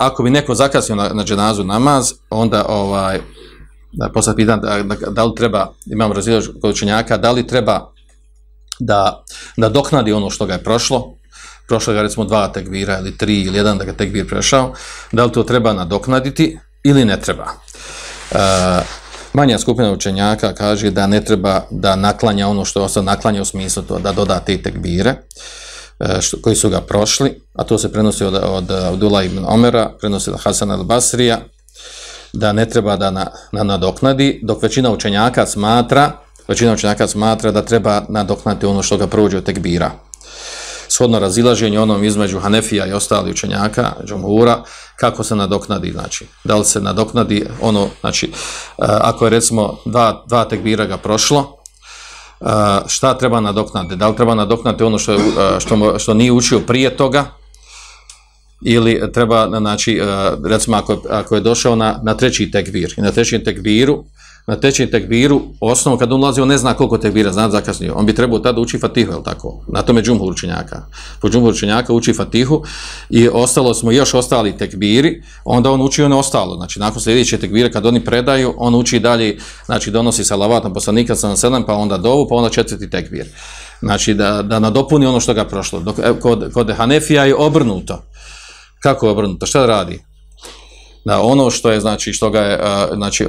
ako bi neko zakasnio na, na dženazu namaz, onda ovaj, da posle pitan da, da, da li treba, imamo razvijač kod učenjaka, da li treba da, da doknadi ono što ga je prošlo, prošlo ga recimo dva tekvira ili tri ili jedan da ga tekvir prešao, da li to treba nadoknaditi ili ne treba. E, manja skupina učenjaka kaže da ne treba da naklanja ono što je ostao naklanja u smislu to, da doda te tekbire što, koji su ga prošli, a to se prenosi od, od Abdullah ibn Omera, prenosi od Hasan al-Basrija, da ne treba da na, na nadoknadi, dok većina učenjaka smatra, većina učenjaka smatra da treba nadoknati ono što ga prođe od tekbira. Shodno razilaženje onom između Hanefija i ostali učenjaka, Džomhura, kako se nadoknadi, znači, da li se nadoknadi ono, znači, e, ako je recimo dva, dva tekbira ga prošlo, e, šta treba nadoknati? Da li treba nadoknati ono što, što, što nije učio prije toga, ili treba, znači, recimo ako, ako je došao na, na treći tekbir i na trećem tekbiru, na trećem tekbiru, osnovu kad on ulazi, on ne zna koliko tekbira, zna zakasnio, on bi trebao tada uči fatihu, je tako? Na tome džumhur učenjaka. Po džumhur učenjaka uči fatihu i ostalo smo još ostali tekbiri, onda on uči ono ostalo, znači nakon sljedeće tekbire kad oni predaju, on uči dalje, znači donosi salavat na poslanika sa sedam, pa onda dovu, pa onda četvrti tekbir. Znači da, da nadopuni ono što ga prošlo. Dok, kod, kod Hanefija je obrnuto. Kako je obrnuto? Šta radi? Da ono što je znači što ga je znači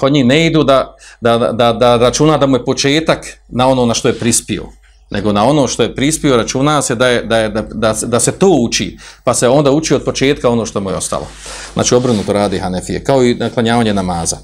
kod njih ne idu da, da, da, da računa da mu je početak na ono na što je prispio nego na ono što je prispio računa se da, je, da, je, da, da, se to uči, pa se onda uči od početka ono što mu je ostalo. Znači obrnuto radi Hanefije, kao i naklanjavanje namaza.